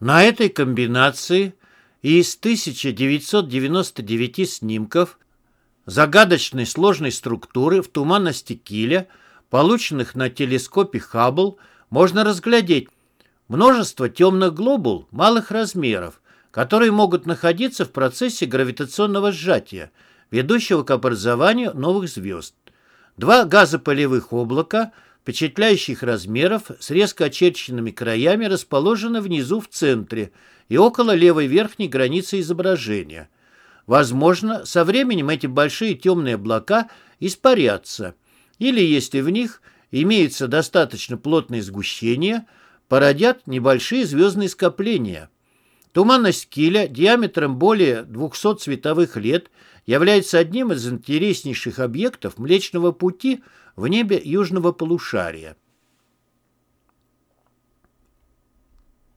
На этой комбинации из 1999 снимков загадочной сложной структуры в туманности Киля, полученных на телескопе Хаббл, можно разглядеть множество темных глобул малых размеров, которые могут находиться в процессе гравитационного сжатия, ведущего к образованию новых звезд. Два газопылевых облака впечатляющих размеров с резко очерченными краями расположены внизу в центре и около левой верхней границы изображения. Возможно, со временем эти большие темные облака испарятся, или, если в них имеется достаточно плотное сгущение, породят небольшие звездные скопления. Туманность Киля диаметром более 200 световых лет является одним из интереснейших объектов Млечного Пути в небе южного полушария.